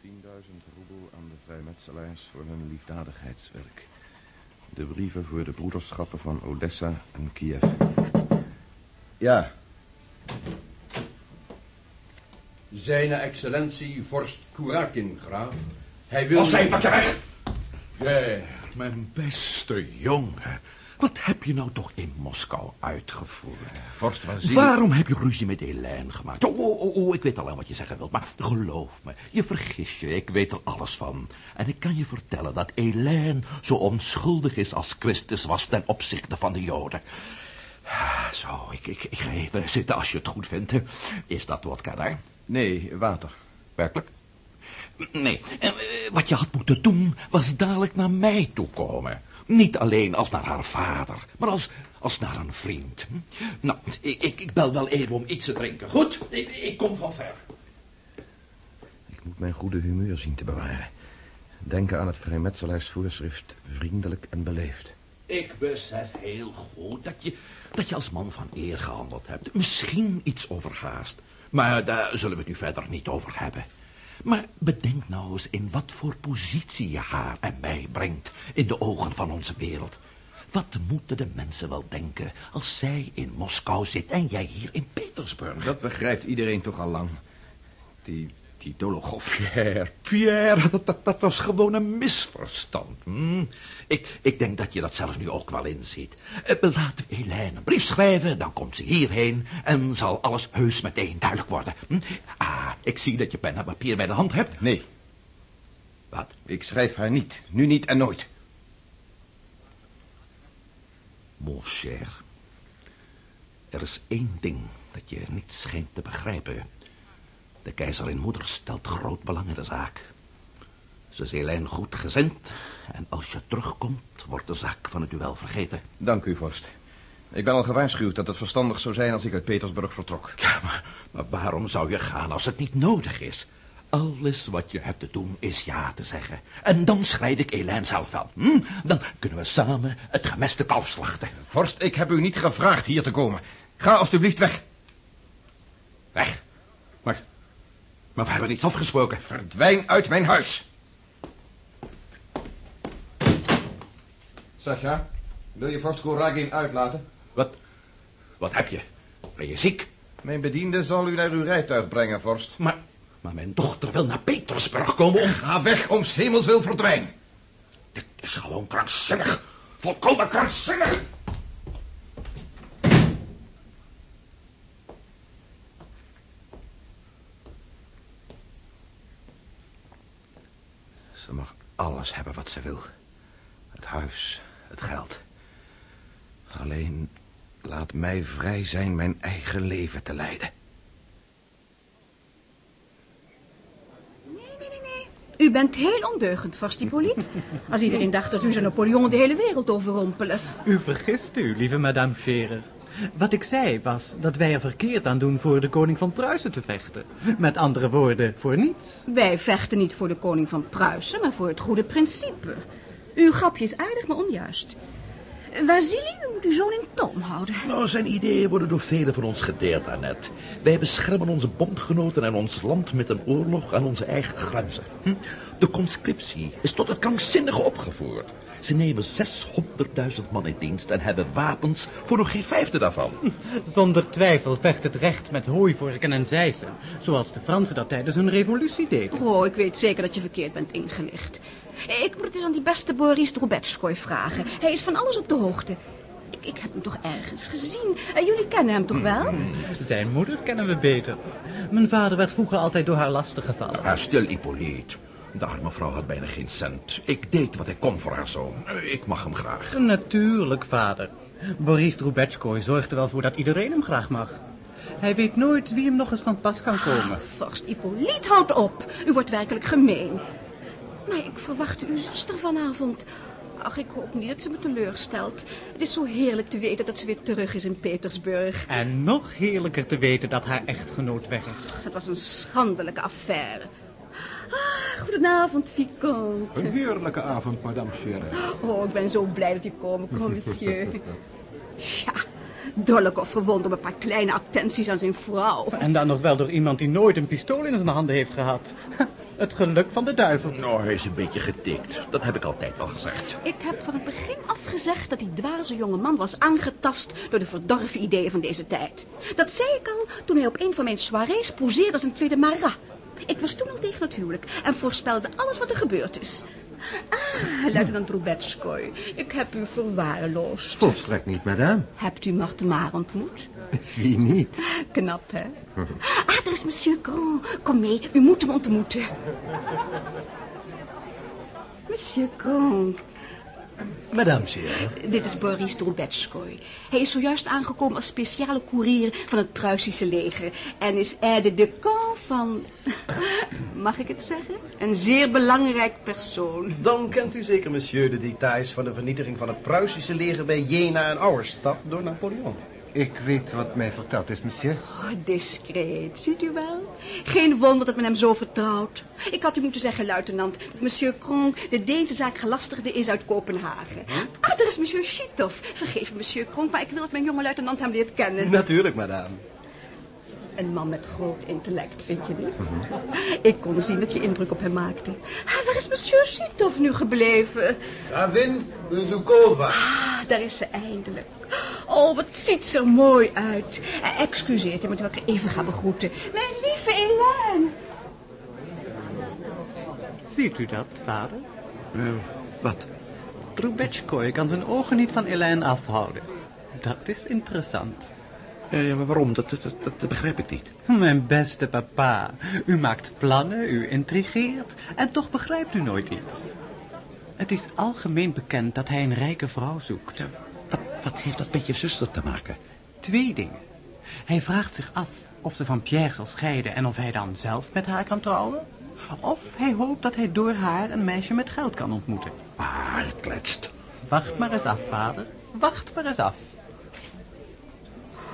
[SPEAKER 14] 10.000 roebel aan de vrijmetselaars voor hun liefdadigheidswerk. De brieven voor de broederschappen van Odessa en Kiev.
[SPEAKER 2] Ja. Zijne excellentie vorst Kurakin, graaf. Hij wil...
[SPEAKER 22] Als hij pak je weg! Ja, mijn beste jongen. Wat heb je nou toch in Moskou uitgevoerd?
[SPEAKER 2] Vorst Vasili...
[SPEAKER 22] Waarom heb je ruzie met Helene gemaakt? Oh, oh, oh, oh, ik weet al wat je zeggen wilt, maar geloof me, je vergis je, ik weet er alles van. En ik kan je vertellen dat Helene zo onschuldig is als Christus was ten opzichte van de Joden. Zo, ik, ik, ik ga even zitten als je het goed vindt. Is dat wodka daar?
[SPEAKER 2] Nee, water.
[SPEAKER 22] Werkelijk? Nee, eh, wat je had moeten doen was dadelijk naar mij toe komen. Niet alleen als naar haar vader, maar als, als naar een vriend. Nou, ik, ik, ik bel wel even om iets te drinken. Goed, ik, ik kom van ver.
[SPEAKER 14] Ik moet mijn goede humeur zien te bewaren. Denken aan het vrijmetselaarsvoorschrift vriendelijk en beleefd.
[SPEAKER 22] Ik besef heel goed dat je, dat je als man van eer gehandeld hebt. Misschien iets overhaast. Maar daar zullen we het nu verder niet over hebben. Maar bedenk nou eens in wat voor positie je haar en mij brengt in de ogen van onze wereld. Wat moeten de mensen wel denken als zij in Moskou zit en jij hier in Petersburg?
[SPEAKER 2] Dat begrijpt iedereen toch al lang. Die, die Dolokhov.
[SPEAKER 22] Pierre, Pierre, dat, dat, dat was gewoon een misverstand. Hm? Ik, ik denk dat je dat zelf nu ook wel inziet. Uh, laten we Helene een brief schrijven, dan komt ze hierheen... en zal alles heus meteen duidelijk worden. Hm? Ah, ik zie dat je pen en papier bij de hand hebt.
[SPEAKER 2] Nee.
[SPEAKER 22] Wat?
[SPEAKER 2] Ik schrijf haar niet. Nu niet en nooit.
[SPEAKER 22] Mon cher, er is één ding dat je niet schijnt te begrijpen. De keizerin moeder stelt groot belang in de zaak. Ze is Helene goed gezind en als je terugkomt wordt de zaak van het duel vergeten.
[SPEAKER 2] Dank u, vorst. Ik ben al gewaarschuwd dat het verstandig zou zijn als ik uit Petersburg vertrok.
[SPEAKER 22] Ja, maar, maar waarom zou je gaan als het niet nodig is? Alles wat je hebt te doen is ja te zeggen. En dan schrijf ik Helene zelf wel. Hm? Dan kunnen we samen het gemeste kalf slachten.
[SPEAKER 2] Vorst, ik heb u niet gevraagd hier te komen. Ga alstublieft weg.
[SPEAKER 22] Weg? Maar, we hebben niets afgesproken.
[SPEAKER 2] Verdwijn uit mijn huis. Sasha, wil je vorst Koragin uitlaten?
[SPEAKER 22] Wat, wat heb je? Ben je ziek?
[SPEAKER 2] Mijn bediende zal u naar uw rijtuig brengen, vorst.
[SPEAKER 22] Maar, maar mijn dochter wil naar Petersburg komen om...
[SPEAKER 2] Ga weg, om hemels wil verdwijn.
[SPEAKER 22] Dit is gewoon krankzinnig. Volkomen krankzinnig.
[SPEAKER 14] Ze mag alles hebben wat ze wil. Het huis, het geld. Alleen laat mij vrij zijn mijn eigen leven te leiden.
[SPEAKER 23] U bent heel ondeugend, vorst Hippolyte. Als iedereen dacht dat u zou Napoleon de hele wereld overrompelen.
[SPEAKER 21] U vergist u, lieve madame Scherer. Wat ik zei was dat wij er verkeerd aan doen voor de koning van Pruisen te vechten. Met andere woorden, voor niets.
[SPEAKER 23] Wij vechten niet voor de koning van Pruisen, maar voor het goede principe. Uw grapje is aardig, maar onjuist. Vasili, u moet uw zoon in toom houden.
[SPEAKER 22] Nou, zijn ideeën worden door velen van ons gedeeld, Annette. Wij beschermen onze bondgenoten en ons land met een oorlog aan onze eigen grenzen. Hm? De conscriptie is tot het krankzinnige opgevoerd. Ze nemen 600.000 man in dienst en hebben wapens voor nog geen vijfde daarvan.
[SPEAKER 21] Zonder twijfel vecht het recht met hooivorken en zeisen. Zoals de Fransen dat tijdens hun revolutie deden.
[SPEAKER 23] Oh, ik weet zeker dat je verkeerd bent ingelicht. Ik moet het eens aan die beste Boris Drobetskoy vragen. Hij is van alles op de hoogte. Ik, ik heb hem toch ergens gezien. En jullie kennen hem toch wel?
[SPEAKER 21] Zijn moeder kennen we beter. Mijn vader werd vroeger altijd door haar lastig gevallen.
[SPEAKER 22] Ah, stil, Hippolyte. De arme vrouw had bijna geen cent. Ik deed wat ik kon voor haar zoon. Ik mag hem graag.
[SPEAKER 21] Natuurlijk, vader. Boris Drubetskoy zorgt er wel voor dat iedereen hem graag mag. Hij weet nooit wie hem nog eens van pas kan komen.
[SPEAKER 23] Vorst Hippolyte, houd op. U wordt werkelijk gemeen. Maar ik verwachtte uw zuster vanavond. Ach, ik hoop niet dat ze me teleurstelt. Het is zo heerlijk te weten dat ze weer terug is in Petersburg.
[SPEAKER 21] En nog heerlijker te weten dat haar echtgenoot weg is.
[SPEAKER 23] Dat was een schandelijke affaire. Ah, goedenavond, Vicomte.
[SPEAKER 24] Een heerlijke avond, madame Scherer.
[SPEAKER 23] Oh, ik ben zo blij dat u komt, kom, monsieur. Tja, Dolokhov verwond om een paar kleine attenties aan zijn vrouw.
[SPEAKER 21] En dan nog wel door iemand die nooit een pistool in zijn handen heeft gehad. Het geluk van de duivel.
[SPEAKER 22] Nou, hij is een beetje getikt. Dat heb ik altijd al gezegd.
[SPEAKER 23] Ik heb van het begin af gezegd dat die dwaze jonge man was aangetast door de verdorven ideeën van deze tijd. Dat zei ik al toen hij op een van mijn soirées poseerde als een tweede Marat. Ik was toen al tegen het huwelijk en voorspelde alles wat er gebeurd is. Ah, luitenant Trubetskoy, ik heb u verwaarloosd.
[SPEAKER 24] Volstrekt niet, madame.
[SPEAKER 23] Hebt u Martemaar ontmoet?
[SPEAKER 24] Wie niet?
[SPEAKER 23] Knap, hè? Ah, daar is monsieur Grand. Kom mee, u moet hem ontmoeten. Monsieur Grand.
[SPEAKER 24] Madame Scherer.
[SPEAKER 23] Dit is Boris Trubetskoy. Hij is zojuist aangekomen als speciale koerier van het Pruisische leger. En is aide de camp van... Mag ik het zeggen? Een zeer belangrijk persoon.
[SPEAKER 20] Dan kent u zeker, monsieur, de details van de vernietiging van het Pruisische leger bij Jena en Auerstad door Napoleon.
[SPEAKER 24] Ik weet wat mij verteld is, monsieur.
[SPEAKER 23] Oh, discreet, ziet u wel? Geen wonder dat men hem zo vertrouwt. Ik had u moeten zeggen, luitenant, dat monsieur Kronk de Deense zaak gelastigde is uit Kopenhagen. Ah, daar is monsieur Schitov. Vergeef me, monsieur Kronk, maar ik wil dat mijn jonge luitenant hem leert kennen.
[SPEAKER 20] Natuurlijk, madame.
[SPEAKER 23] Een man met groot intellect, vind je niet? Ik kon zien dat je indruk op hem maakte. Ah, waar is monsieur Schitov nu gebleven?
[SPEAKER 15] Gravin Bezukova.
[SPEAKER 23] Ah, daar is ze eindelijk. Oh, wat ziet ze er mooi uit. Eh, excuseert, ik moet wel even gaan begroeten. Mijn lieve Hélène.
[SPEAKER 21] Ziet u dat, vader?
[SPEAKER 22] wat?
[SPEAKER 21] Trubetskoy kan zijn ogen niet van Elaine afhouden. Dat is interessant.
[SPEAKER 22] Ja, ja, maar waarom? Dat, dat, dat, dat begrijp ik niet.
[SPEAKER 21] Mijn beste papa, u maakt plannen, u intrigeert en toch begrijpt u nooit iets. Het is algemeen bekend dat hij een rijke vrouw zoekt.
[SPEAKER 22] Wat, wat heeft dat met je zuster te maken?
[SPEAKER 21] Twee dingen. Hij vraagt zich af of ze van Pierre zal scheiden en of hij dan zelf met haar kan trouwen. Of hij hoopt dat hij door haar een meisje met geld kan ontmoeten.
[SPEAKER 22] Ah, kletst.
[SPEAKER 21] Wacht maar eens af, vader. Wacht maar eens af.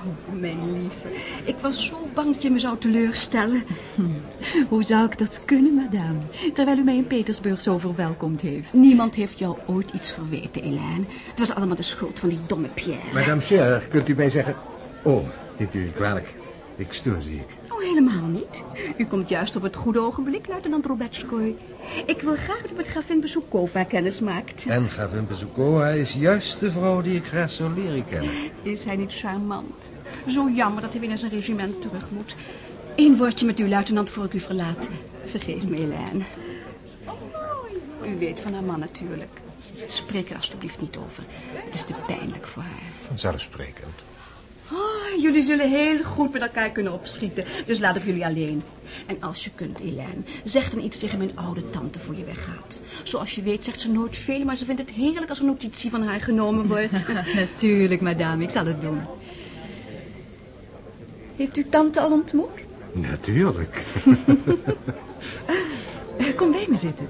[SPEAKER 23] Oh, mijn lieve, ik was zo bang dat je me zou teleurstellen.
[SPEAKER 25] Hoe zou ik dat kunnen, madame? Terwijl u mij in Petersburg zo verwelkomd heeft.
[SPEAKER 23] Niemand heeft jou ooit iets verweten, Hélène. Het was allemaal de schuld van die domme Pierre.
[SPEAKER 24] Madame Scherer, kunt u mij zeggen... Oh, neemt u niet kwalijk. Ik stoor, zie ik.
[SPEAKER 23] Oh, helemaal niet. U komt juist op het goede ogenblik, luitenant Robetskoy. Ik wil graag dat u met gravin Bezukova kennis maakt.
[SPEAKER 24] En gravin Bezukova is juist de vrouw die ik graag zou leren kennen.
[SPEAKER 23] Is hij niet charmant? Zo jammer dat hij weer naar zijn regiment terug moet. Eén woordje met u, luitenant, voor ik u verlaat. Vergeef me, Hélène. U weet van haar man natuurlijk. Spreek er alstublieft niet over. Het is te pijnlijk voor haar.
[SPEAKER 24] Vanzelfsprekend.
[SPEAKER 23] Oh, jullie zullen heel goed met elkaar kunnen opschieten. Dus laat ik jullie alleen. En als je kunt, Hélène, zeg dan iets tegen mijn oude tante voor je weggaat. Zoals je weet zegt ze nooit veel, maar ze vindt het heerlijk als er notitie van haar genomen wordt.
[SPEAKER 25] Natuurlijk, madame, ik zal het doen.
[SPEAKER 23] Heeft u tante al ontmoet?
[SPEAKER 24] Natuurlijk.
[SPEAKER 25] Kom bij me zitten.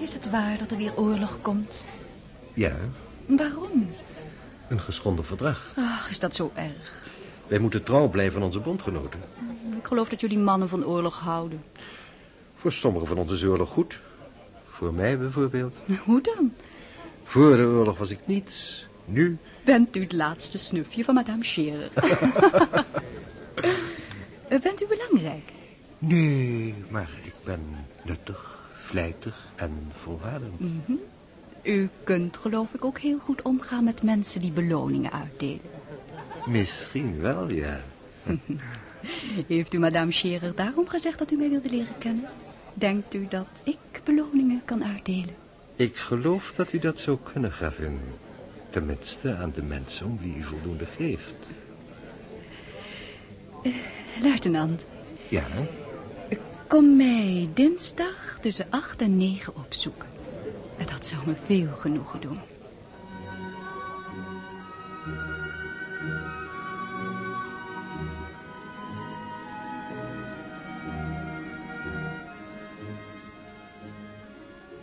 [SPEAKER 23] Is het waar dat er weer oorlog komt?
[SPEAKER 24] Ja,
[SPEAKER 23] Waarom?
[SPEAKER 24] Een geschonden verdrag.
[SPEAKER 23] Ach, is dat zo erg?
[SPEAKER 24] Wij moeten trouw blijven aan onze bondgenoten.
[SPEAKER 23] Ik geloof dat jullie mannen van oorlog houden.
[SPEAKER 24] Voor sommigen van ons is oorlog goed. Voor mij bijvoorbeeld.
[SPEAKER 23] Hoe dan?
[SPEAKER 24] Voor de oorlog was ik niets. Nu
[SPEAKER 23] Bent u het laatste snufje van madame Scherer? Eh, Bent u belangrijk?
[SPEAKER 24] Nee, maar ik ben nuttig, vlijtig en volhardend.
[SPEAKER 23] Mhm. U kunt geloof ik ook heel goed omgaan met mensen die beloningen uitdelen.
[SPEAKER 24] Misschien wel, ja.
[SPEAKER 23] Heeft u madame Scherer daarom gezegd dat u mij wilde leren kennen? Denkt u dat ik beloningen kan uitdelen?
[SPEAKER 24] Ik geloof dat u dat zou kunnen, gravin. Tenminste aan de mensen om wie u voldoende geeft.
[SPEAKER 23] Eh, luitenant,
[SPEAKER 24] Ja,
[SPEAKER 23] kom mij dinsdag tussen acht en negen opzoeken. En Dat zou me veel genoegen doen.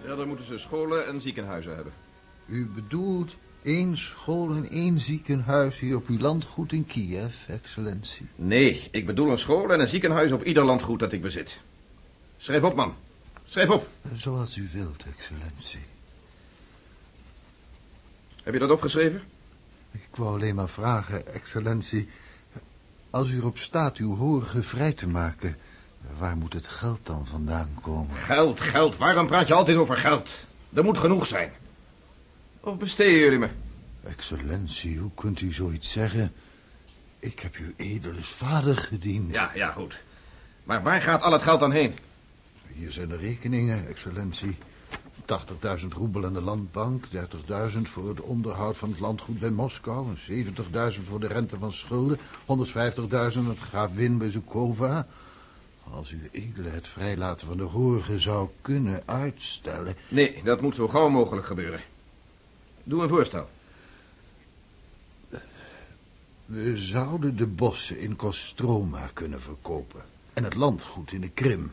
[SPEAKER 26] Verder moeten ze scholen en ziekenhuizen hebben.
[SPEAKER 15] U bedoelt één school en één ziekenhuis hier op uw landgoed in Kiev, excellentie?
[SPEAKER 26] Nee, ik bedoel een school en een ziekenhuis op ieder landgoed dat ik bezit. Schrijf op, man. Schrijf op.
[SPEAKER 15] Zoals u wilt, excellentie.
[SPEAKER 26] Heb je dat opgeschreven?
[SPEAKER 15] Ik wou alleen maar vragen, excellentie. Als u erop staat uw horige vrij te maken... waar moet het geld dan vandaan komen?
[SPEAKER 26] Geld, geld. Waarom praat je altijd over geld? Er moet genoeg zijn. Of besteden jullie me?
[SPEAKER 15] Excellentie, hoe kunt u zoiets zeggen? Ik heb uw edele vader gediend.
[SPEAKER 26] Ja, ja, goed. Maar waar gaat al het geld dan heen?
[SPEAKER 15] Hier zijn de rekeningen, excellentie. 80.000 roebel aan de landbank, 30.000 voor het onderhoud van het landgoed bij Moskou... en 70.000 voor de rente van schulden, 150.000 het gravin bij Zukova. Als u edele het vrijlaten van de horige zou kunnen uitstellen...
[SPEAKER 26] Nee, dat moet zo gauw mogelijk gebeuren. Doe een voorstel.
[SPEAKER 15] We zouden de bossen in Kostroma kunnen verkopen. En het landgoed in de Krim.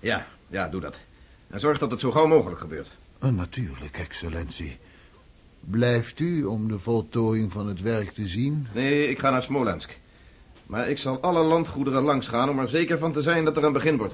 [SPEAKER 26] Ja, ja, doe dat. En zorg dat het zo gauw mogelijk gebeurt.
[SPEAKER 15] Uh, natuurlijk, excellentie. Blijft u om de voltooiing van het werk te zien?
[SPEAKER 26] Nee, ik ga naar Smolensk. Maar ik zal alle landgoederen langs gaan om er zeker van te zijn dat er een begin wordt